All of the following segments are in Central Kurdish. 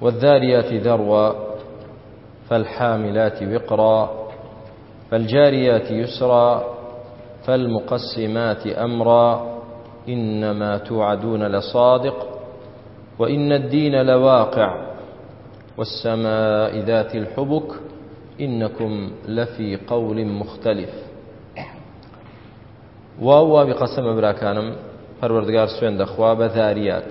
والذاريات ذروا فالحاملات وقرا فالجاريات يسرا فالمقسمات أمرا إنما توعدون لصادق وإن الدين لواقع والسماء ذات الحبك إنكم لفي قول مختلف واوا بقسم براكانم پروردگار سوێن دەخوا بە ذاریات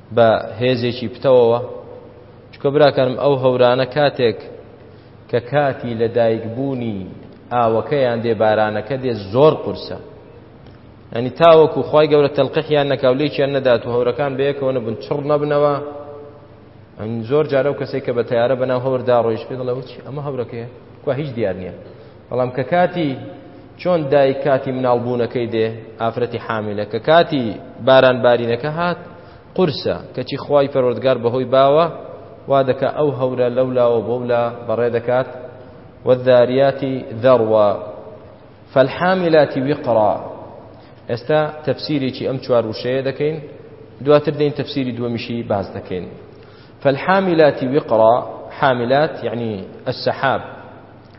بە هێزێکی پتەوەوە چکە براکانم ئەو هەورانە کاتێک کە کاتی لە دایک بوونی ئاوەکەیان دێ بارانەکە دێ زۆر قورسە ئەنی تاوەکو خی گەورە تەلقحیان نەکاولێکیان نەدات و هەورەکان بەیەکەوە نەبن چڕ نەبنەوە ئەین زۆر جارە و کەسێک کە بە تیارە بەناو هەوردا ڕۆیش پێ دەڵێ وچ ئەمە هەورەکەیە کو هیچ دیار نییە بەڵام کە کاتی چۆن دایک کاتی مناڵ بوونەکەی دێ ئافرەتی حامیلە کە کاتی باران بارینەکە هات قورسە کەچی خوای پەروەردگار بەهۆی باوە وا دەکا ئەو هەورە لەولاوە بەولا بەڕێ دەکات والذاریاتی ذەڕوە فالحاملاتی وقرا ئێستا تەفسیرێکی ئەم چوار وشەیە دەکەین دواتر دەین تەفسیری دووەمیشی باز دەکەین فالحاملاتی وقرا حاملات يعني السحاب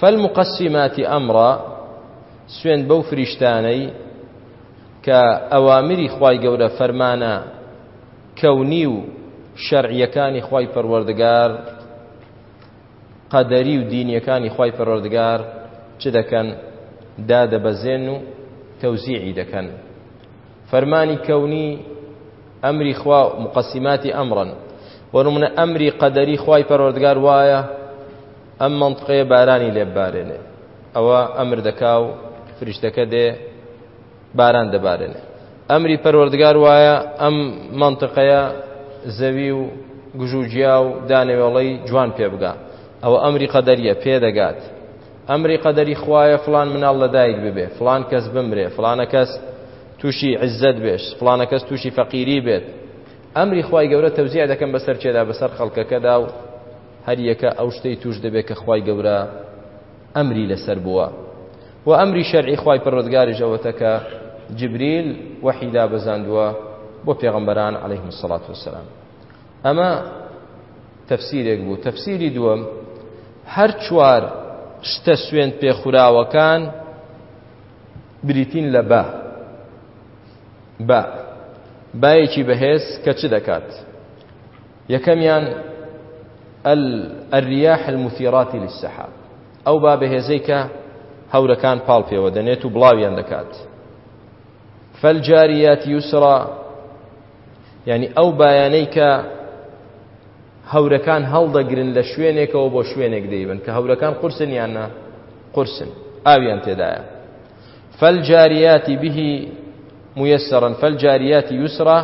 فالمقسمات امرا سوێند بەو فریشتانەی کە ئەوامری خوای گەورە فەرمانە کەونی و شەرعیەکانی خوای پەروەردگار قەدەری و دینیەکانی خوای پەروەردگار چ دەکەن دادەبەزێن و تەوزیعی دەکەن فەرمانی کەونی ئەمری خوا مقسماتی ئەمرن بۆ نمونە ئەمری قەدەری خوای پەروەردگار وایە ئەم مەنتقەیە بارانی لێ ببارێنێ ئەوە ئەمر دەکا و فریشتەکە دێ باران دەبارێنێ ئەمری پەروەردگار وایە ئەم مەنتقەیە زەوی و گژوجیا و دانەوێڵەی جوان پێ بگا ئەوە ئەمری قەدەریە پێدەگات ئەمری قەدەری خوایە فلان مناڵ لەدایک ببێ فلان کەس بمرێ فلانە کەس تووشی عزت بێش فلانە کەس تووشی فەقیری بێت ئەمری خی گەورە تەوزیع دەکەم بەسەر چێدا بەسەر خەڵکەکەدا و هەر یەکە ئەو شتەی تووش دەبێت کە خوای گەورە ئەمری لەسەر بووە و ئەمری شەرعی خوای پەروەردگاریش ئەوەتە کە جبریل وەحی دابەزاندووە بۆ پێغەمبەران عەلەیهم الصلاة والسلام ئەمە تەفسیرێک بوو تەفسیری دووەم هەر چوار شتە سوێن پێخوراوەکان بریتین لە بە بە بایەکی بەهێز کە چ دەکات یەکەمیان، الریاح المثیرات للسحاب، ئەو با بەهێزەی کە هەورەکان پاڵ پێوە دەنێت و بڵاویان دەکات. فالجاریات یسرا، یعنی ئەو بایانەی کە هەورەکان هەڵدەگرن لە شوێنێکەوە بۆ شوێنێک دەیبن کە هەورەکان قورسن یان نە قورسن ئاویان تێدایە فالجاریات به میسرا فالجاریات یسرا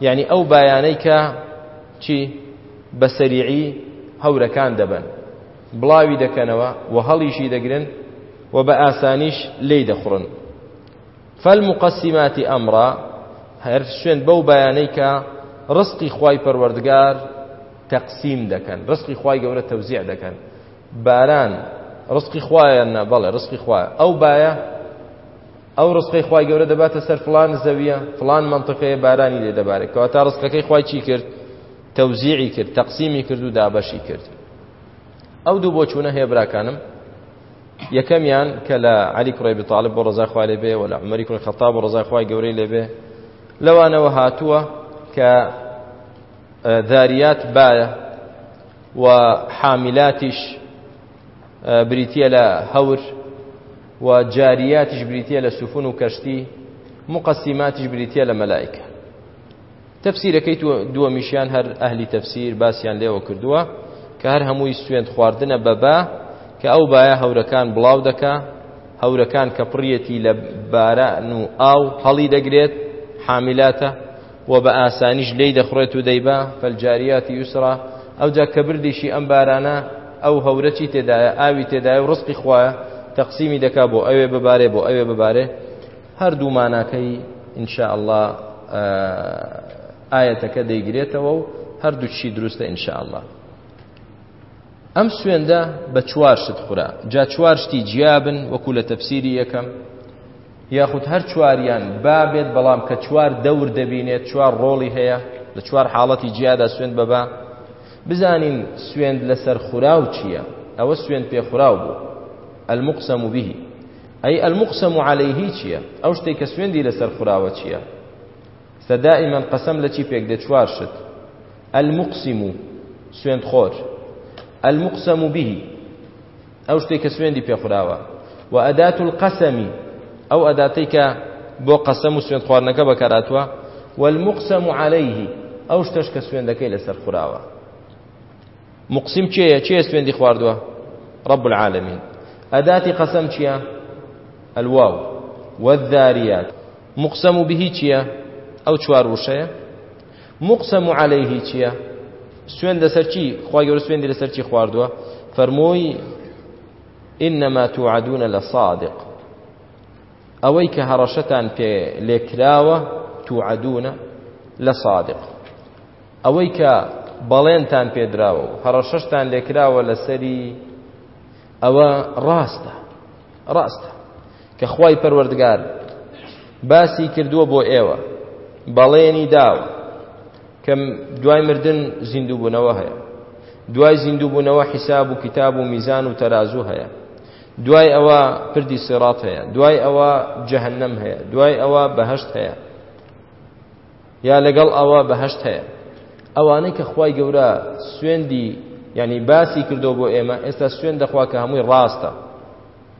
یعنی ئەو بایانەی کە چی بە سەریعی هەورەکان دەبن بڵاوی دەکەنەوە و هەڵیشی دەگرن و بە ئاسانیش لی دەخڕن فالمقسمات ئەمرا هەر شوێن بەو بایانەی کە ڕسقی خوای پەروەردگار تەقسیم دەکەن ڕسقی خوای گەورە تەوزیع دەکەن باران ڕزقی خوایە یان نا؟ بەڵێ ڕزقی خوایە. ئەو بایە ئەو ڕزقەی خوای گەورە دەباتە سەر فڵان زەویە، فڵان مەنتقەیە بارانی لێ دەبارێت. کەواتە ڕزقەکەی خوای چی کرد؟ تەوزیعی کرد، تەقسیمی کرد و دابەشی کرد. ئەو دوو بۆچوونە هەیە براکانم. یەکەمیان کە لە عەلی کوڕی ئەبی طالب بۆ ڕەزای خوای لێ بێ و لە عومەری کوڕی خەتاب بۆ ڕەزای خوای گەورەی لێ بێ لەوانەوە هاتووە کە ذاریات بایە و حامیلاتیش بریتییە لە هەور و جاریاتیش بریتییە لە سوفون و کەشتی مقەسیماتیش بریتییە لە مەلایکە تەفسیرەکەی دووەمیشیان هەر ئەهلی تەفسیر باسیان لێوە کردووە کە هەر هەمووی سوێند خواردنە بەبا کە ئەو بایە هەورەکان بڵاو دەکا هەورەکان کە پڕیەتی لە باران و ئاو هەڵی دەگرێت حامیلاتە و بە ئاسانیش لێی دەخوڕێت و دەیبا، فالجاریات یسرا، ئەوجا کە بردیشی ئەم بارانە ئەو هەورە چی تێدایە، ئاوی تێدایە و ڕزقی خوایە، تەقسیمی دەکا بۆ ئەوێ ببارێ بۆ ئەوێ ببارێ، هەردوو ماناکەی ان شاء اللە ئایەتەکە دەیگرێتەوە و هەردووکیشی دروستە ان شاء اللە. ئەم سوێندە بە چوار شت خورا، جا چوار شتی جیابن وەکو لە تەفسیری یەکەم، یاخود هەر چواریان با بێت بەڵام کە چوار دەور دەبینێت چوار ڕۆڵی هەیە لە چوار حاڵەتی جیادا سوێند بەبا بزانین سوێند لەسەر خوراو چییە ئەوە سوێند پێ خوراو بوو المقسم به ئەی المقسم عليه چییە ئەو شتێک کە سوێندی لەسەر خوراوە چییە سە دائما قەسەم لە چی پێک دێ چوار شت المقسم سوێند خۆر المقسم به ئەو شتەی کە سوێندی پێ خوراوە و ئەدات القەسەمی ئەو ئەداتەی کە بۆ قەسەم و سوێند خواردنەکە بەکاراتوە والمقسم عليه ئەو شتەش کە سوێندەکەی لەسەر خوراوە مقسم چێە چێ سوێندی خواردووە رب العالمین ئەداتی قەسەم چییە الواو والذاریات مقسم به چییە ئەو چوار وشەیە موقسەمو عەلەیهی چیە؟ سوێند لەسەر چی؟ خوای گەورە سوێندی لەسەر چی خواردووە؟ فەرمووی ئینما توعدون لصادق ئەوەی کە هەڕەشەتان پێ لێکراوە توعدونە لە صادق ئەوەی کە بەڵێنتان پێدراوە و هەڕەشەشتان لێکراوە لەسەری ئەوە ڕاستە ڕاستە کە خوای پەروەردگار باسی کردووە بۆ ئێوە بەڵێنی داوە کە دوای مردن زیندووبوونەوە هەیە دوای زیندووبوونەوە حیساب و کتاب و میزان و تەرازوو هەیە دوای ئەوە پردی سێڕات هەیە دوای ئەوە جەهنم هەیە دوای ئەوە بەهشت هەیە یا لەگەڵ ئەوە بەهشت هەیە ئەوانەی کە خی گەورە سوێندی ینی باسی کردو بۆ ئێمە ئێستا سوێن دەخوا کە هەمووی ڕاستە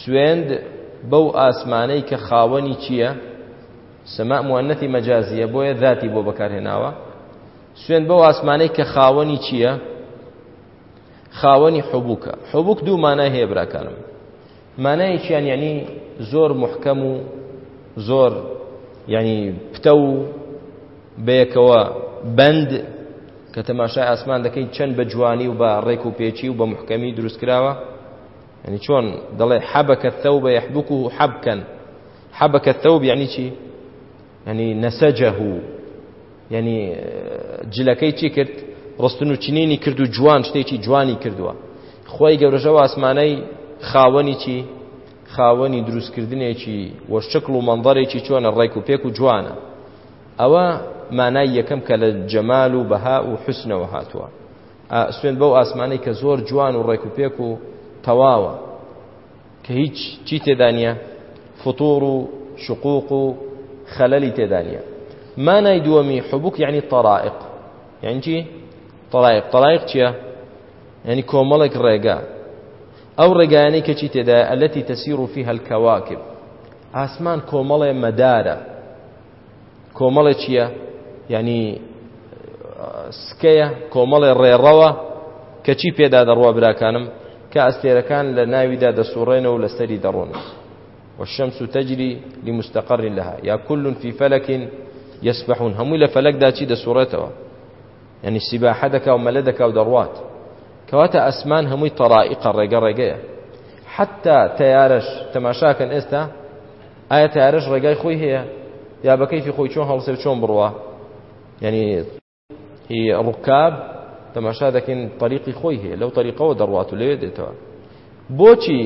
سوێند بەو ئاسمانەی کە خاوەنی چییە؟ سەما موەنەتی مەجازییە بۆیە ذاتی بۆ بەکارهێناوە سوێند بەو ئاسمانەی کە خاوەنی چییە؟ خاوەنی حبووکە حبووک دوو مانای هەیە براکانم مانایەکیان یعنی زۆر محکەم و زۆر یعنی پتە و بەیەکەوە بەند کە تەماشای ئاسمان دەکەین چەند بە جوانی و بە ڕێک و پێچی و بە محکەمی دروستکراوە یعنی چۆن دەڵێ حەبەکە ثەوبە یحبکه حەبکەن حەبەکە ثەوب یعنی چی یعنی نەسەجەه یعنی جلەکەی چی کرد ڕستن و چنینی کرد و جوان شتێکی جوانی کردووە خۆی گەورەژەوە ئاسمانەی خاوەنی چی خاوەنی دروستکردنێکی وە شکل و مەندەرێکی چۆنە ڕێک و پێک و جوانە ئەوە مانای یەکەم کە لە جەمال و بەها و حسنەوە هاتووە ئا سوێند بەو ئاسمانەی کە زۆر جوان و ڕێک و پێک و تەواوە کە هیچ چی تێدانە فطور و شقوق و خەلەلی تێدانە مانای دووەمی حبوک یعنی طرائق یعنی چی طرائق طرائق چیە یعنی کۆمەڵێک ڕێگا ئەو ڕێگایانەی کەچی تێدایە ئەلەتی تەسیر و فی هەلکەواکب ئاسمان کۆمەڵێ مەدارە کۆمەڵێ چییە ینی سکەیە کۆمەڵێ ڕێڕەوە کە چی پێدا دەڕوا براکانم کە ئەستێرەکان لە ناویدا دەسوڕێنەوە لە سەری دەڕۆن والشمس تجري لمستقر لها يا كل في فلك يسبحون همو لە فەلەکدا چی دەسوڕێتەوە ینی سیباحە دەکا و مەلە دەکا و دەڕوات کەواتە ئەسمان هەمووی تەڕائقە ڕێگە ڕێگەیە حتا تیارش تەماشاکەن ئێستا ئایا تەیارەش ڕێگای خۆی هەیە یا بە کەیفی خۆی چۆن هەڵسێ و چۆن بڕوا یعنی هی ڕکاب تەماشا دەکەین طریقی خۆی هەیە لەو طریقەوە دەڕوات و لەوێ دێتەوە بۆچی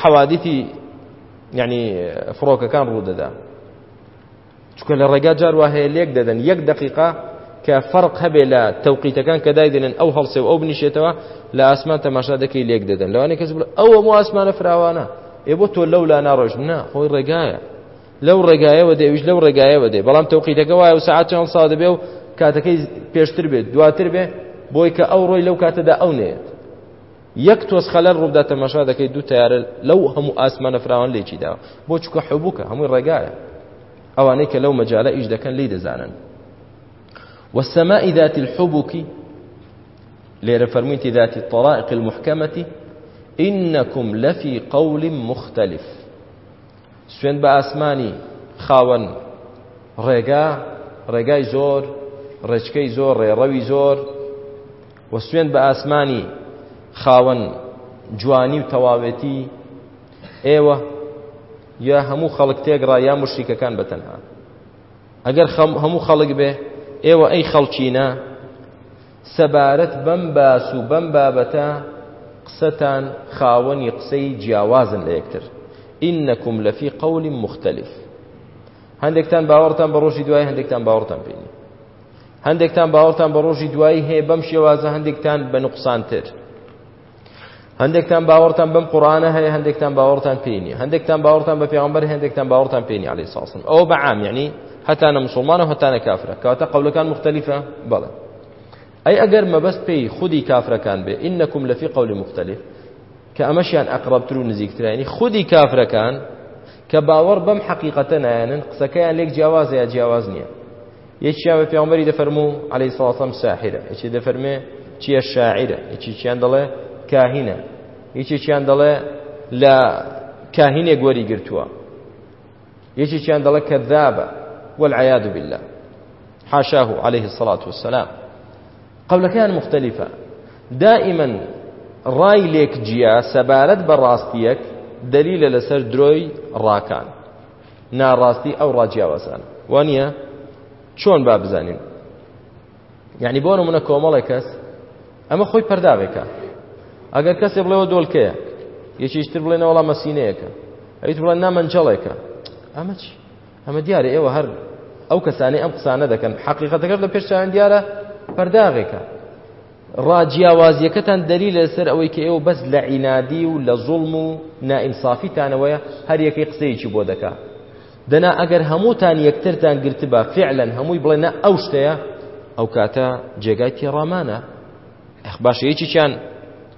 حەوادیتی یعنی فڕۆکەکان ڕوو دەدا چکە لە ڕێگا جار وا هەیە لێک دەدەن یەک دقیقا کە فەرق هەبێ لە تەوقیتەکان کە دایدێنن ئەو هەڵسێ و ئەو بنیشێتەوە لە ئاسمان تەماشا دەکەی لێک دەدەن لەوانەیە کەس ئەوە مو ئاسمانە فراوانە ئێ بۆ تۆ لەو لا ناڕۆژ نا خۆی ڕێگایە لەو ڕێگایەوە دێ ئەویش لەو ڕێگایەوە دێ بەڵام تەوقیتەکە وایە و سعات چەند ساڵ دەبێ و کاتەکەی پێشتر بێت دواتر بێ بۆی کە ئەو ڕۆی لەو کاتەدا ئەو نێت یەک تۆز خەلەر ڕوودا تەماشا دەکەی دوو تیارە لەو هەموو ئاسمانە فراوان لێکی داوە بۆ چکە حبووکە هەمووی ڕێگایە ئەوانەی کە لەو مەجالە ئیش دەکەن لی دەزانن والسماء ذات الحبك لێرە فەرموویتی ذاتی الطرائق المحکەمەتی ئینەکم لەفی قەول مختلف سوێن بە ئاسمانی خاوەن ڕێگا ڕێگای زۆر ڕێچکەی زۆر ڕێڕەوی زۆر و سوێن بە ئاسمانی خاوەن جوانی و تەواوێتی ئێوە یا هەموو خەڵک تێگڕا یا مشریکەکان بەتەنها ئەگەر خەم هەموو خەڵک بێ ئێوە ئەی خەڵکینە سەبارەت بەم باس و بەم بابەتە قسەتان خاوەنی قسەی جیاوازن لە یەکتر ئینەکم لەفی قەولی مختلف هەندێکتان باوەڕتان بە ڕۆژی دوای هەندێکتان باوەڕتان پێنی هەندێکتان باوەڕتان بە ڕۆژی دوایی هەیە بەم شێوازە هەندێکتان بە نقصانتر هەندێکتان باوەڕتان بەم قورآانە هەیە هەندێکتان باوەڕتان پێی نیە هەندێکتان باوەڕتان بە پێغمبەر هەندێکتان باوەڕتان پێی نیە عەلەیهی ساسم ئەوە بە عام یعنی هەتانە مسلمانە و هەتانە کافرە کەواتە قەولەکان مختلفە بەڵێ ئەی ئەگەر مەبەست پێی خودی کافرەکان بێ ئینەکم لەفی قەولی مختلف کە ئەمەشیان ئەقربتر و نزیکترە ینی خودی کافرەکان کە باوەڕ بەم حەقیقەتە نایەنن قسەکەیان لێک جیاوازەیە جیاواز نییە یەکیان بە پێغەمبەری دەفەرموو عەلەیهی سڵاو وسەلام ساحیرە، یەکێ دەفەرمێ چییە شاعیرە، یەکێکیان دەڵێ کاهینە، یەکێکیان دەڵێ لە کاهینێک وەری گرتووە، یەکێکیان دەڵێ کەذابە والعیاذ باللە حاشاه عەلەیهی سڵات وسەلام قەولەکەیان مختلفە دائما ڕای لێک جیا سەبارەت بە ڕاستیەک دەلیلە لەسەر درۆی ڕاکان ناڕاستی ئەو ڕاجیاوازانە وانە چۆن با بزانین یعنی بۆ نمونە کۆمەڵێک کەس ئەمە خۆی پەرداغێکە ئەگەر کەسێ بڵێەوە دۆلکەیە یەکیشتر بڵێ نەوەڵا مەسینەیەەکە ئەویت بڵێن نامەنجەڵێکە ئەمە چی ئەمە دیارە ئێوە هەر ئەو کەسانی ئەم قسانە دەکەن حقیقەتەکەش لە پێش چاوان دیارە پەرداغێکە ڕا جیاوازیەکەتان دەلیلە لەسەر ئەوەی کە ئێوە بەس لە عینادی و لە زوڵم و نائینسافیتانەوەیە هەر یەکەی قسەیەکی بۆ دەکا دەنا ئەگەر هەمووتان یەکترتان گرتبا فعلەن هەمووی بڵێ نە ئەو شتەیە ئەو کاتە جێگای تێڕامانە ئەخ باشە یەکیان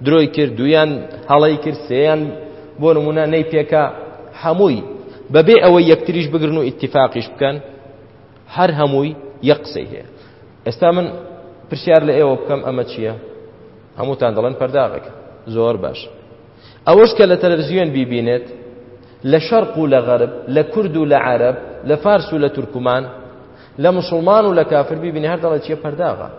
درۆی کرد دویان هەڵی کرد سێیان بۆ نمونە نەی پێکا هەمووی بەبێ ئەوەی یەکتریش بگرن و ئیتفاقیش بکەن هەر هەمووی یەک قسەی هەیە ئێستا من پرسیار لە ئێوە بکەم ئەمە چییە هەمووتان دەڵێن پەرداغێکە زۆر باش ئەوەش کە لە تەلەڤزیۆن بیبینێت لە شەرق و لە غەرب لە کورد و لە عەرب لە فارس و لە تورکمان لە مسلمان و لە کافر بیبینی هەر دەڵێت چیە پەرداغە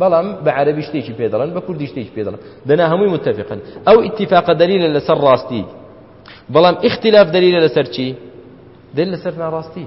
بەڵام بە عەربی شتێکی پێ دەڵێن بە کوردی شتێکی پێ دەڵێن دەنا هەمووی متفقن ئەو ئیتیفاقە دەلیلە لەسەر ڕاستی بەڵام ئیختلاف دەلیلە لەسەر چی دل لەسەر ناڕاستی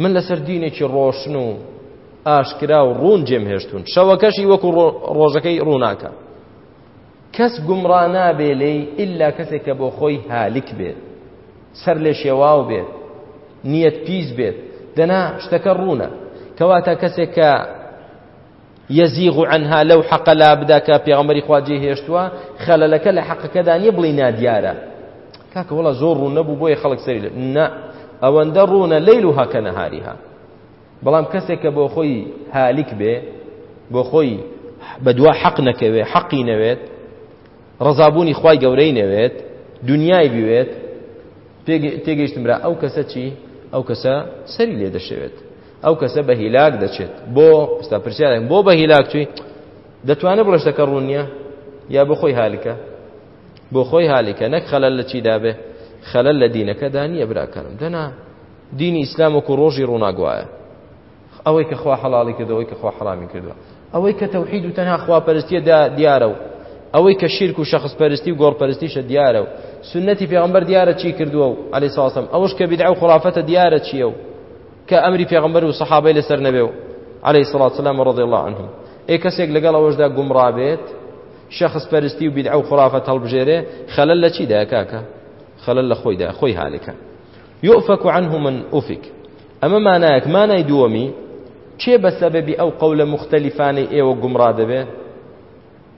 من لەسەر دینێکی ڕۆشن و ئاشکرا و ڕوون جێم هێشتون شەوەکەشی وەکو ڕۆژەکەی ڕووناکە کەس گومڕا نابێ لێی ئللا کەسێک کە بۆ خۆی هالیک بێت سەر لێ شێواو بێت نیەت پیس بێت دەنا شتەکە ڕوونە کەواتە کەسێک کە یزیغ عنها لەو حەقە لابدا کە پێغەمبەری خوا جێ هێشتووە خەلەلەکە لە حەقەکەدا نییە بڵی نادیارە کاکە وڵا زۆر ڕوون نەبوو بۆیە خەڵک سەری لێ نا ئەوەندە ڕوونە لەیل و هەکە نەهاریها بەڵام کەسێک کە بۆ خۆی هالیک بێ بۆ خۆی بەدوا حەق نەکەوێ حەقی نەوێت ڕزابوونی خی گەورەی نەوێت دنیای بوێت تێگەیشتمرا ئەو کەسە چی ئەو کەسە سەری لێ دەشەوێت ئەو کەسە بە هیلاک دەچێت بۆ ئستا پرسیارێک بۆ بە هیلاک چوی دەتوانێت بڵشتەکە ڕوون نییە یا بۆ خۆی هالیکە بۆ خۆی هالیکە نەک خەلەل لە چی دابێ خەلەل لە دینەکەدا نییە براکەم دەنا دینی ئیسلام وەکو ڕۆژی ڕووناگوایە ئەوەی کە خوا حەڵاڵی کردو ئەوەی کە خوا حەڵامی کردووە ئەوەی کە تەوحید و تەنها خواپەرستیە دیارە و ئەوەی کە شیرک و شخص پەرستی و گۆڕپەرستیشە دیارە و سنەتی پێغمبەر دیارە چی کردووە و علی ساسم ئەوش کە بدع و خرافەتە دیارە چیە و کە ئەمری پێغەمبەر و سەحابەی لەسەر نەبێ و عەلەیهی سڵات وسەلام و ڕەزی اللە عەنهوم ئێ کەسێک لەگەڵ ئەوەشدا گومڕا بێت شەخص پەرستی و بیدعە و خرافەت هەڵبژێرێ خەلەل لە چیدایە کاکە خەلەل لە خۆیدا خۆی هالکە یؤفک عنه من ئوفک ئەمە مانایەک مانای دووەمی چێ بە سەبەبی ئەو قەولە مختلفانەی ئێوە گومڕا دەبێ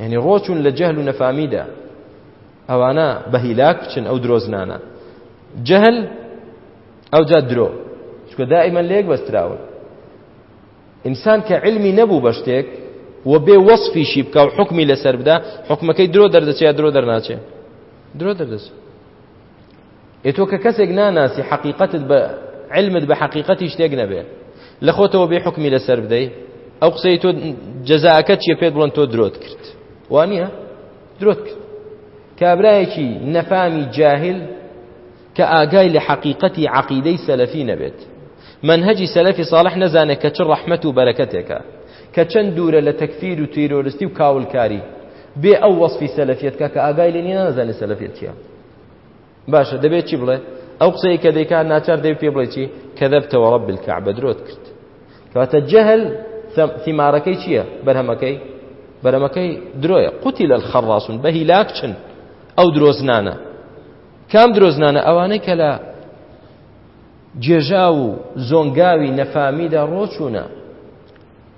یانی ڕۆچون لە جەهل و نەفامیدا ئەوانە بە هیلاک بچن ئەو درۆزنانە جەهل ئەو جا درۆ چکە دائیمەن لێک بەستراون ئینسان کە علمی نەبوو بە شتێک و بێ وەصفیشی بکە و حکمی لەسەر بدا حکومەکەی درۆ دەردەچێت درۆ دەرناچێت درۆ دەردەچێت ئێ تۆ کە کەسێک ناناسی حەقیقەتت بە علمت بە حەقیقەتی شتێک نەبێ لە خۆتەوە بێ حکمی لەسەر بدەی ئەو قسەی تۆ جەزاکە چیە پێت بڵند تۆ درۆت کرد وانە درۆت کرد کابراایەکی نەفامی جاهل کە ئاگای لە حەقیقەتی عقیدەی سەلەفی نەبێت منهجی سەلەفی صالح نەزانێت کە چ ڕەحمەت و بەرەکەتێکە کە چەند دوورە لە تەکفیر و تیرۆرستی و کاولکاری بێ ئەو وەصفی سەلەفیەتکە کە ئاگای لێ نیە نازانێت سەلەفیەتە باشە دەبێت چی بڵێ ئەو قسەی کە دەیکات ناچار دەبێت پێ بڵێ چی کەذبتەوە رب الكعبە درۆت کرد کەواتە جەهل ثمارەکەی چییە بەرهەمەکەی بەرەمەکەی درۆیە قوتی لە خەڕاستون بە هیلاک چن ئەو درۆزنانە کام درۆزنانە ئەوانەی کە لە جێژا و زۆنگاوی نەفامیدا ڕۆچوونە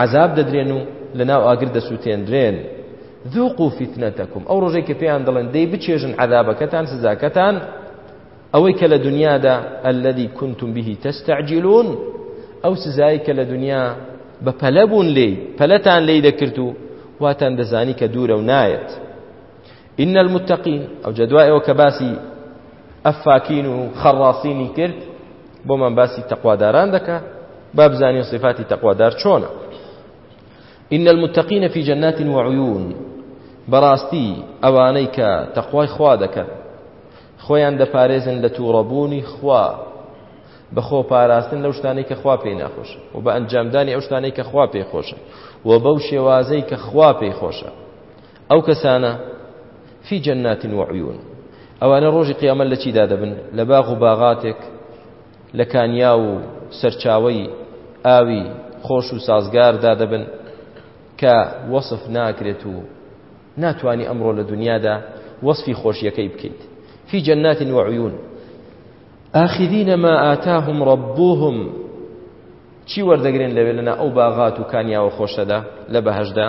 عەزاب دەدرێن و لەناو ئاگر دەسووتێنرێن ذوقوا فتنتكم ئەو ڕۆژەی کە پێیان دەڵێن دەی بچێژن عەذابەکەتان سزاکەتان ئەوەی کە لە دنیادا الذي كنتم به تستعجلون ئەو سزایی کە لە دنیا بە پەلە بوون لێی پەلەتان لێی دەکرد و واتان دەزانی کە دوورە و نایەت ان المتقین ئەوجە دوای ئەوە کە باسی ئەفاکین و خەڕاسینی کرد بۆمان باسی تەقواداران دەکا با بزانین صفاتی تەقوادار چۆنە ان المتقین فی جنات وعیون بەڕاستی ئەوانەی کە تەخوای خوا دەکەن خۆیان دەپارێزن لە تووڕەبوونی خوا بە خۆ پاراستن لەو شتانەی کە خوا پێی ناخۆش و بە ئەنجامدانی ئەو شتانەی کە خوا پێی خۆشە و بەو شێوازەی کە خوا پێی خۆشە ئەو کەسانە فی جنات و عیون ئەوانە ڕۆژی قیامەت لە چیدا دەبن؟ لە باغ و باغاتێک لە کانیا و سەرچاوەی ئاوی خۆش و سازگاردا دەبن کە وەسف ناکرێت و ناتوانی ئەمڕۆ لە دنیادا وەسفی خۆشیەکەی بکەیت فی جنات و عیون ئاخیدینە ما ئاتاهم ڕبوهم چی وەردەگرن لەوێ لەنا ئەو باغات و کانیاوە خۆشەدا لە بەهشدا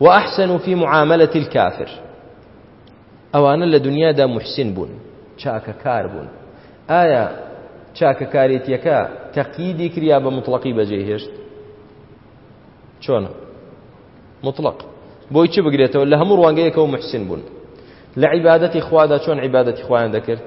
وأحسنوا في معاملة الكافر ئەوانە لە دنیادا محسن بوون چاکەکار بوون ئایا چاکەکارێتیەکە تەقیدی کریا بە مطلقی بەجێ هێشت چۆنە مطلق بۆی چ بگرێتەوە لە هەموو ڕوانگەیەکەوە محسن بوون لە عیبادەتی خوادا چۆن عیبادەتی خۆیان دەکرد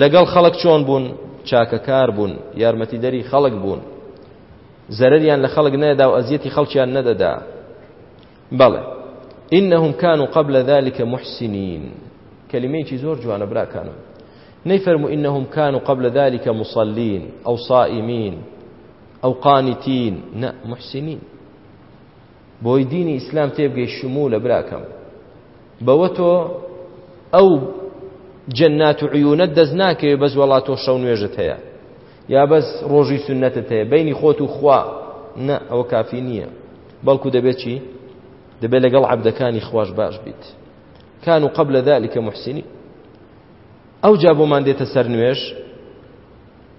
لەگەڵ خەڵک چۆن بوون؟ چاکەکار بوون، یارمەتیدەری خەڵک بوون، زەرەریان لە خەڵک نەدا و ئەزیەتی خەڵکیان نەدەدا. بەڵێ ئینهم کانوا قبل ذلك محسنین کەلیمەیەکی زۆر جوانە براکانم نەیفەرمو ئینهم کانوا قبل ذلك مصلین ئەو صائمین ئەو قانتین نە محسنین بۆی دینی ئیسلام تێبگەی شمولە براکەم بەوە تۆ ئەو جەنات و عیونەت دەست ناکەوێ بەس وەڵا تۆ شەو نوێژت هەیە یا بەس ڕۆژی سنەتت هەیە بینی خۆت و خوا نە ئەوە کافی نییە بەڵکو دەبێت چی دەبێت لەگەڵ عبدەکانی خوش باش بیت کان و قبل لە ذلكکە محسینی ئەو جا بۆمان دێتە سەر نوێش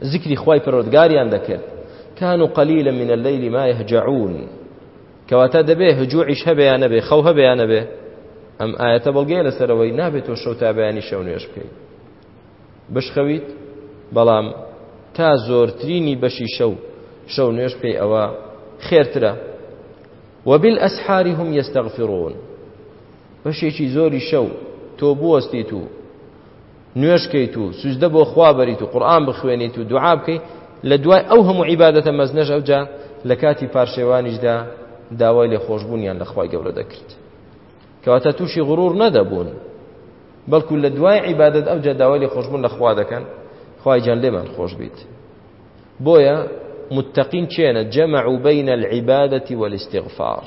زیکری خوای پەروەردگاریان دەکرد کانوا قلیلا من اللیل ما یهجعون کەواتە دەبێ هجوعیش هەبێ یا نەبێ خەو هەبێ یا نەبێ ئەم ئاەتە بەڵگەیە لەسەرەوەی نابێت تۆ شەو تا بەیانی شەو نوێش بکەیت بشخەویت بەڵام تا زۆرترینی بەشی شەو شەو نوێش پێی ئەوە خێرترە وەبیل ئەسحاری هم یستەغفرون بەشێکی زۆری شەو تۆ بوەستیت و نوێژ کەیت و سوجدە بۆ خوا بەریت و قورئان بخوێنیت و دوعا بکەی لە دوای ئەو هەموو عیبادەتە مەزنەش ئەوجا لە کاتی پارشێوانیشدا داوای لێ خۆشبوونیان لە خوای گەورە دەکرد کەواتە تووشی غرور نەدەبوون بەڵکو لە دوای عیبادەت ئەوجا داوای لێ خۆشبوون لە خوا دەکەن خوای جان لێمان خۆش بیت بۆیە متقین چێنە جەمع و بین العبادة والاستغفار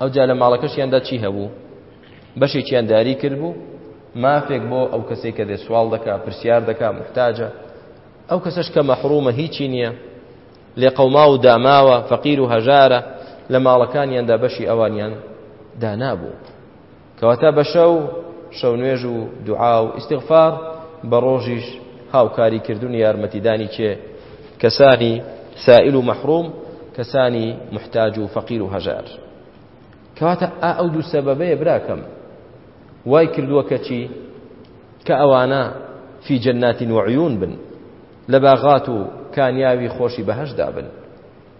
ئەوجا لە ماڵەکەشیاندا چی هەبوو بەشێکیان داری کرد بوو مافێک بۆ ئەو کەسێک کە دێ سوال دەکا پرسیار دەکا محتاجە ئەو کەسەش کە مەحرومە هیچی نییە لێ قەوما و داماوە فەقیر و هەژارە لە ماڵەکانیاندا بەشی ئەوانیان دانابوو کەواتە بە شەو شەو نوێژ و دوعا و ئیستیغفار بە ڕۆژیش هاوکاری کردن و یارمەتیدانی کێ کەسانی سائل و مەحروم کەسانی محتاج و فەقیر و هەژار کەواتە ئا ئەو دوو سەبەبەیە براکەم وای کردووە کەچی کە ئەوانە فی جەنات وعیون بن لە باغات و کانیاوی خۆشی بەهەشدا بن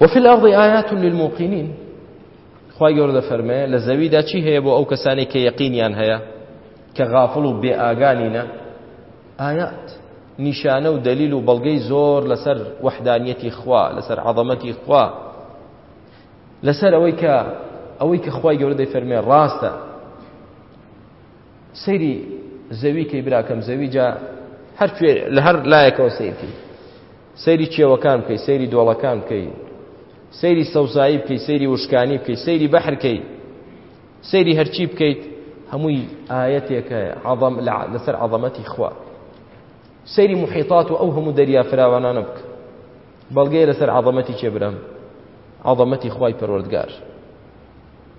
وفی الارض آیات للموقنین خوای گەورە دەفەرمێ لە زەویدا چی هەیە بۆ ئەو کەسانی کە یەقینیان هەیە کە غافڵ و بێ ئاگانینە ئايات نیشانە و دەلیل و بەڵگەی زۆر لەسەر وەحدانیەتی خوا لەسەر عەظەمەتی خوا لەسەر ئەوەی کە ئەوەی کە خوای گەورە دەفەرمێ ڕاستە سەیری زەوی کەی براکەم زەوی جا هەر لە هەر لایەکەوە سیرکەی سەیری کێوەکان بکەی، سەیری دۆڵەکان بکەی، سەیری سەوزایی بکەی، سەیری وشکانی بکەی، سەیری بەحر کەی، سەیری هەرچی بکەیت هەمووی ئایەتێکە عەظەم لەسەر عەظەمەتی خوا. سەیری محیطات و ئەو هەموو دەریا فراوانانە بکە. بەڵگەیە لەسەر عەظەمەتی کێ برام؟ عەظەمەتی خوای پەروەردگار.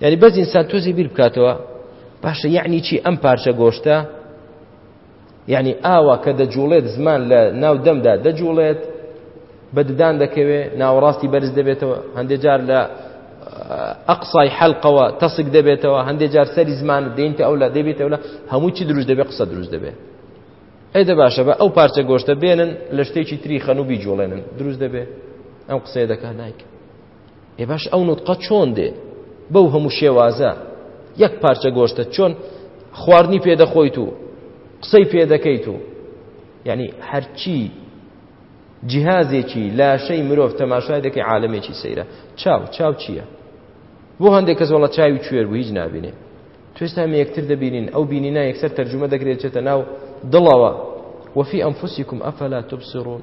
یانی بەس ئینسان تۆزی بیر بکاتەوە باشە یعنی چی ئەم پارچە گۆشتە یعنی ئاوا کە دەجوڵێت زمان لە ناو دەمدا دەجوڵێت بە ددان دەکەوێ ناوەڕاستی بەرز دەبێتەوە هەندێک جار لە ئەقسای حەلقەوە تەسک دەبێتەوە هەندێک جار سەری زمان دێنتە ئەو لە دەبێت ئەو لە هەموو چی دروست دەبێت قسە دروست دەبێت ئەی دە باشە بە ئەو پارچە گۆشتە بێنن لە شتێکی تری خەنوبی جوڵێنن دروست دەبێت ئەم قسەیە دەکە نایکە ئێ باش ئەو نوتقە چۆن دێ بەو هەموو شێوازە یەک پارچە گۆشتە چۆن خواردنی پێدەخۆیت و قسەی پێدەکەیت و یعنی هەرچی جیهازێکی لاشەی مرۆڤ تەماشای دەکەی عالمێکی سەیرە چاو چاو چییە بۆ هەندێک کەس وڵە چاوی کوێر بوو هیچ نابینێ توێستان یەکتر دەبینین ئەو بینینا یەکسەر تەرجمە دەکرێت چێتە ناو دڵەوە وەفی ئەمفوسیکم ئەفەلا تبسرون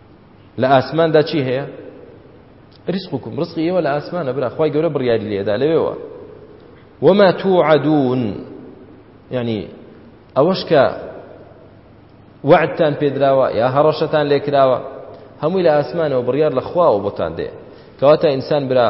لە ئاسماندا چی هەیە رزقكم رزقی ئێوە لە ئاسمانە برا خی گەورە بڕیاری لێدا لەوێەوە وما توعدون یعنی ئەوەش کە وعدتان پێدراوە یا هەڕەشەتان لێکراوە هەمووی لە ئاسمانەوە بڕیار لە خواوە بۆتان دێ کەواتە ئینسان برا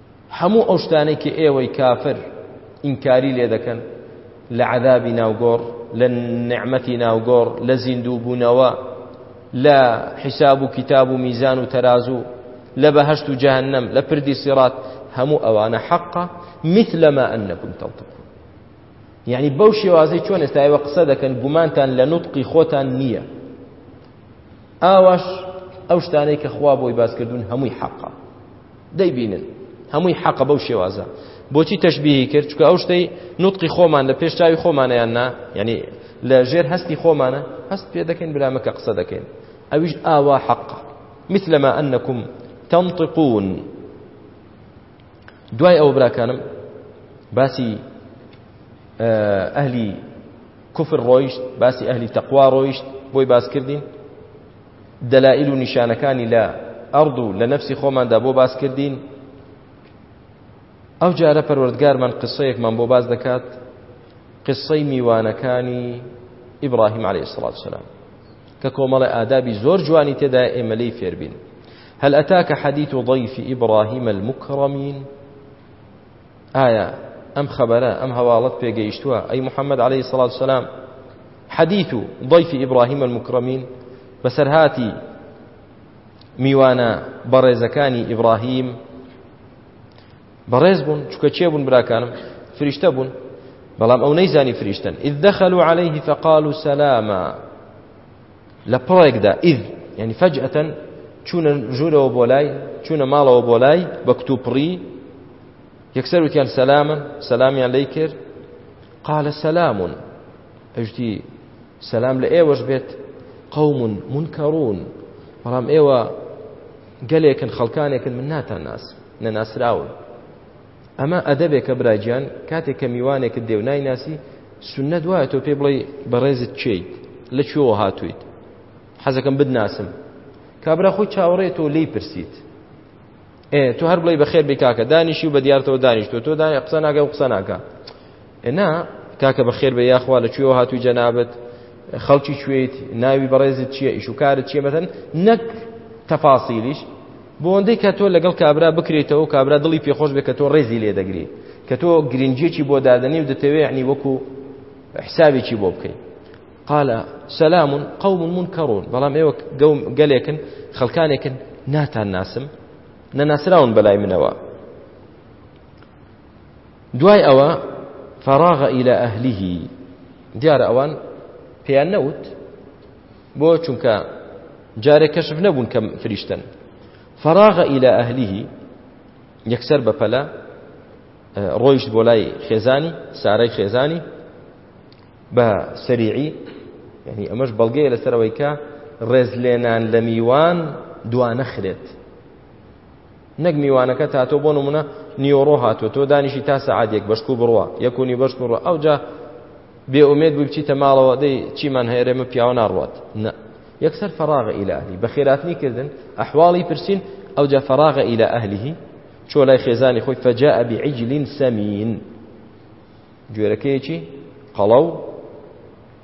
هەموو ئەو شتانەی کە ئێوەی کافر ئینکاری لێ دەکەن لە عەذابی ناوگۆڕ لە نعمەتی ناوگۆڕ لە زیندوو بوونەوە لە حیساب و کتاب و میزان و تەرازوو لە بەهشت و جەهنم لە پردی سیڕات هەموو ئەوانە حەقە مثلما ئەنەکم تەڵتەکە یعنی بەو شێوازەی چۆن ئێستایەوە قسە دەکەن گومانتان لە نوتقی خۆتان نییە ئاواش ئەو شتانەی کە خوا بۆی باس کردوون هەمووی حەقە دەیبینن هەمووی حەقە بەو شێوازە بۆچی تەشبیهی کرد چکە ئەو شتەی نوتقی خۆمان لە پێش چاوی خۆمانەیان نا یعنی لە ژێر هەستی خۆمانە هەست پێ دەکەین برامەکە قسە دەکەین ئەویش ئاوا حەقە مثلما أنكم تنطقون دوای ئەوە براکانم باسی ئەهلی کفر ڕۆیشت باسی ئەهلی تەقوا ڕۆیشت بۆی باس کردین دەلائل و نیشانەکانی لە ئەرد و لە نەفسی خۆماندا بۆ باس کردین ئەو جارە پەروەردگارمان قسەیەکمان بۆ باز دەکات قسەی میوانەکانی ئیبراهیم عليه الصلاة والسلام کە کۆمەڵێ ئادابی زۆر جوانی تێدایە ئێمە لێی فێربین هەل ئەتاکە حەدیث و ضیفی ئیبراهیم المکرمین ئایا ئەم خەبەرە ئەم هەواڵت پێگەیشتووە ئەی محەممەد عليه سڵات وسلام حەدیث و ضیفی ئیبراهیم المکرمین بەسەرهاتی میوانە بەڕێزەکانی ئیبراهیم بەڕێز بوون چکە چێ بوون براکانم فریشتە بوون بەڵام ئەو نەیزانی فریشتن ئید دەخەل و عليهەیهی فەقال و سەلامە لە پڕێکدا ئید یعنی فەجئەتەن چوونە ژوورەوە بۆ لای چوونە ماڵەوە بۆ لای بە کتوپڕی یەکسەر وتیان سەلامن سەلامیان لی کرد قالە سەلامون ئەشتی سەلام لە ئێوەش بێت قوم منکرون بەڵام ئێوە گەلێکن خەڵکانێکن من ناتان ناس نەناسراون ئەمە ئەدەبێکە براگیان کاتێک کە میوانێکت دێو نایناسی سنە دوایە تۆ پێ بڵێ بەڕێزت چیت لە کوێوە هاتوویت حەزەکەم بدناسم کابرا خۆی چاوەڕێ تۆ لی پرسیت ئێ تۆ هەر بڵێ بەخێر بکاکە دانیشی و بە دیارتەوە دانیشتۆ تۆ دای قسە ناکە و قسە ناکە نا کاکە بەخێر بێ یاخوا لە کوێوە هاتووی جەنابت خەڵکی کوێیت ناوی بەڕێزت چییە ئیش و کارت چییە مەتەن نەک تەفاسیلیش بۆ ئەوەندەی کە تۆ لەگەڵ کابرا بکرێتەوە کابرا دڵی پێخۆش بێت کە تۆ ڕێزی لێ دەگری کە تۆ گرنجێکی بۆ دادەنی و دەتەوێ عنی وەکو حسابێکی بۆ بکەیت قال سلام قوم منكرون بەڵام ئێوە گەوم گەلێکن خەڵکانێکن ناتان ناسم نەناسراون بەلای منەوە دوای ئەوە فراغ الى اهله دیارە ئەوان پێیان نەوت بۆ چونکە جارێک کەشف نەبوون کە فریشتن فراغ الى اهله یەکسەر بەپەلە ڕۆیشت بۆ لای خێزانی سارای خێزانی بە سەریعی یعنی ئەمەش بەڵگەیە لەسەرەوەی کە ڕێزلێنان لە میوان دوانەخرێت نەک میوانەکە تا تۆ بۆ نمونە نیۆڕۆ هاتووە تۆ دانیشی تا سەعات یەک بەشکو بڕە یەکونی بەشکو ڕە ئەوجا بێ ئومێد بووی بچیتە ماڵەوە دەی چیمان هەیەێمە پیاوە ناڕات نە یەکسەر فەراغە ئیلاهلی بە خێراتنی کردن ئەحواڵی پرسین ئەوجا فەراغە ئیلا ئەهلیهی چۆ لای خێزانی خۆی فەجا ئەبی عیجلین سەمین گوێرەکەیەکی قەڵەو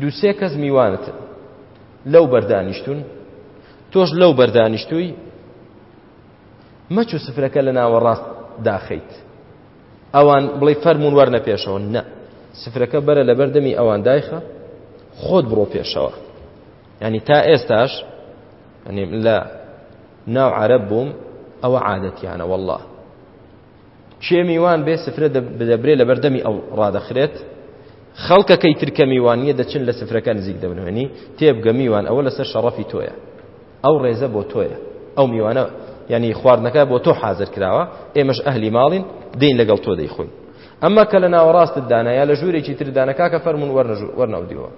دوو سێ کەس میوانتن لەو بەر دانیشتون تۆش لەو بەر دانیشتووی مەچوو سفرەکە لە ناوەڕاست داخیت ئەوان بڵێ فەرمونون وەرنە پێشەوە نە سفرەکە بەرە لە بەردەمی ئەوان دایخە خۆت بڕۆ پێشەوە ینی تا ئێستاش لە ناو عرب بووم ئەوە عادەتیانە والله کێ میوان بێ سفرە دەبرێ لەبەر دەمی ئەو ڕادەخرێت خەڵکەکەی تر کە میوان نییە دەچن لە سفرەکە نزیک دەبنێنی تێبگە میوان ئەوە لەسەر شەڕەفی تۆیە ئەو ڕێزە بۆ تۆیە ئەو میوانە یعنی خواردنەکە بۆ تۆ حاضر کراوە ئێمەش ئەهلی ماڵین دین لەگەڵ تۆ دەیخۆین ئەمە کە لە ناوەڕاستت دانا یا لە ژوورێکی تر دانا کاکە فەرمونون وەرنەژوو وەرناودیەوە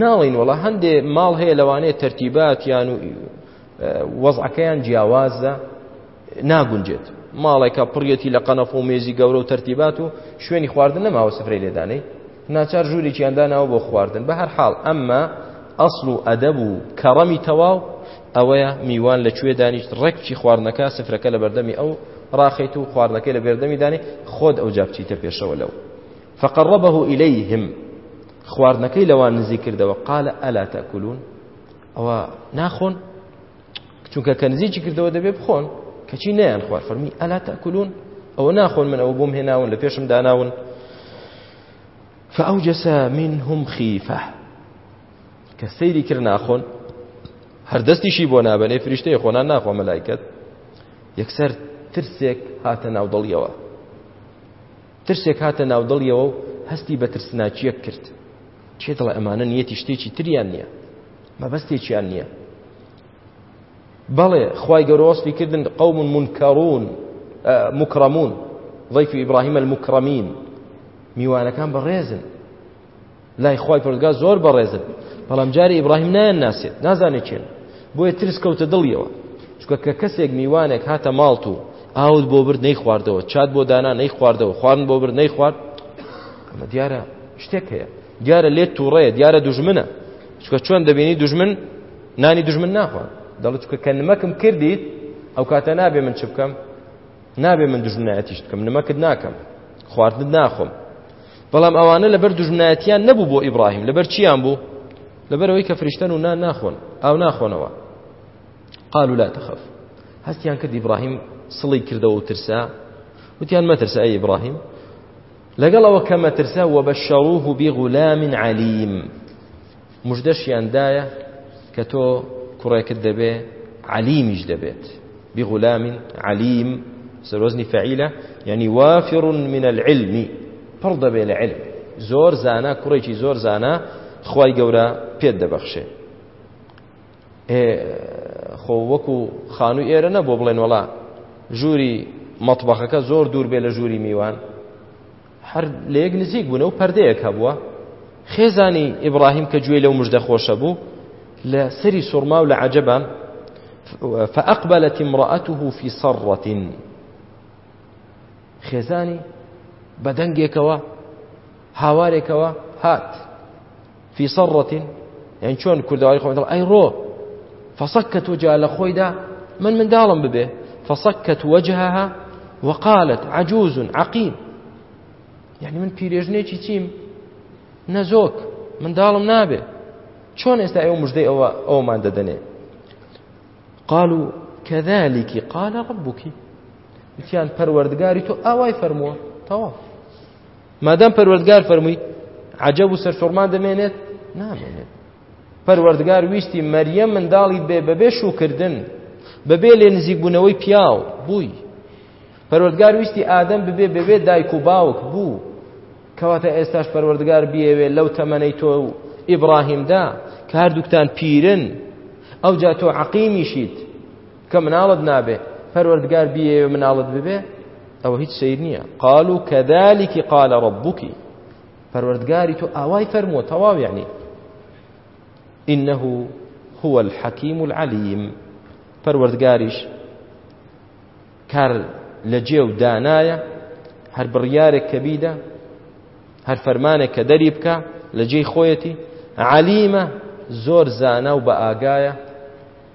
ناڵین وڵە هەندێ ماڵ هەیە لەوانەیە تەرتیبات یان و وەزعەکەیان جیاوازە ناگونجێت ماڵێکە پڕیەتی لە قەنەف و مێزی گەورە و تەرتیبات و شوێنی خواردن نەماوە سفرەی لێدانەی ناچار ژوورێکیان داناوە بۆ خواردن بە هەر حاڵ ئەمما ئەسڵ و ئەدەب و کەڕەمی تەواو ئەوەیە میوان لە کوێ دانیشت ڕێک بچی خواردنەکە سفرەکە لە بەردەمی ئەو ڕاخیت و خواردنەکەی لە بێردەمی دانی خۆت ئەو جابچیتە پێشەوە لەو فقربه إليهم خواردنەکەی لەوان نزی کردەوە قالە ئەلا تەکولون ئەوە ناخۆن چونکە کە نزیکی کردەوە دەبێ بخۆن کەچی نیان خوار فەرمی ئەلا تاکلون ئەوە ناخۆن من ئەوە بۆم هێناون لە پێشم داناون فأوجس منهم خيفة کە سەیری کرد ناخۆن هەر دەستیشی بۆ نابنێ فریشتەیە خۆنان ناخۆ مەلایکەت یەکسەر ترسێک هاتە ناودڵیەوە ترسێک هاتە ناودڵیەوە و هەستی بە ترسناکیەک کرد کێ دەڵێ ئەمانە نیەتی شتێکی تریان نییە مەبەستێکیان نییە بەڵێ خی گەۆسپی کردن قوم منکەڕون مکرمون ضیف ئیبراهیم المکرمین میوانەکان بەڕێزن لای خی پرگا زۆر بەڕێزن بەڵام جاری ئیبراهیم نایان ناسێت نازانێت چێن بۆیە ترس کەوتە دڵیەوە چکە کە کەسێک میوانێک هاتە ماڵت و ئاود بۆ برد نەی خواردەوە چات بۆ دانا نەی خواردەوە خواردن بۆ برد نەی خوارد ئەمە دیارە شتێک هەیە دیارە لێت تووڕەیە دیارە دوژمنە چکە چۆن دەبینی دوژمن نانی دوژمن ناخوات دەڵ چکە کە نمەکم کردیت ئەو کاتە نابێ من چ بکەم نابێ من دوژمنایەتیش بکەم نمەکت ناکەم خواردن ناخۆم بەڵام ئەوانە لەبەر دوژمنایەتیان نەبوو بۆ ئیبراهیم لەبەر چیان بوو لەبەرەوەی کە فریشتەن و نان ناخۆن ئاو ناخۆنەوە قالوا لا تخف هەستیان کرد ئیبراهیم سڵی کردەوە و ترسا وتیان مەترسە ئەی ئیبراهیم لەگەڵ ئەوە کە مەترسە وەبەشەڕوه بغلام علیم مژدەشیان دایە کە تۆ کوڕێکت دەبێ علیمیش دەبێت بغلام علیم سەرۆزنی فەعیلە یعنی وافر من العلم پڕ دەبێ لە علم زۆر زانا کوڕێکی زۆر زانا خوای گەورە پێت دەبەخشێ ئێ خۆ وەکو خانووی ئێرە نەبوو بڵێن وەڵا ژووری مەتبەخەکە زۆر دوور بێ لە ژووری میوان هەر لە یەک نزیک بوونە و پەردەیەک هەبووە خێزانی ئیبراهیم کە گوێی لەو مژدە خۆشە بوو لە سەری سوڕما و لە عەجەبان فأقبلت امرأته في صرة خێزانی بە دەنگێکەوە هاوارێکەوە هات فی صرە یان چۆن کوردەواری خۆ دەڵ ئەی ڕۆ فسکت وجه لە خۆیدا من منداڵم ببێ فسکت وجهها وقالت عجوز عقیم یعنی من پیرێژنێکی چیم نەزۆک منداڵم نابێ چۆن ئێستا ئێوە مژدەی ئەوە ئەومان دەدەنێ قالوا كذلك قال ربك وتیان پەروەردگاری تۆ ئاوای فەرمووە تەواو مادام پەروەردگار فەرمووی عجب و سەرسوڕمان دەمێنێت نامێنێت پەروەردگار ویستی مەریەم منداڵی بێ بەبێ شوکردن بەبێ لێ نزیکبوونەوەی پیاو بووی پەروەردگار ویستی ئادەم ببێ بەبێ دایک و باوک بوو کەواتە ئێستاش پەروەردگار بیەوێ لەو تەمەەی تۆ و ئیبراهیمدا کە هەردووکتان پیرن ئەو جا تۆ عقیمیشیت کە مناڵت نابێ پەروەردگار بیەوێ مناڵت ببێ ئەوە هیچ سیر نییە قال و کەدالیکی قالە ڕبووکی پەروەردگاری تۆ ئاوای فەرمووە تەواو یعنی إنه هو الحكيم العليم پەروەردگاریش کار لە جێ و دانایە هەر بڕیارێک کە بیدە هەر فەرمانێک کە دەری بکە لە جێی خۆیەتی علیمە زۆر زانا و بە ئاگایە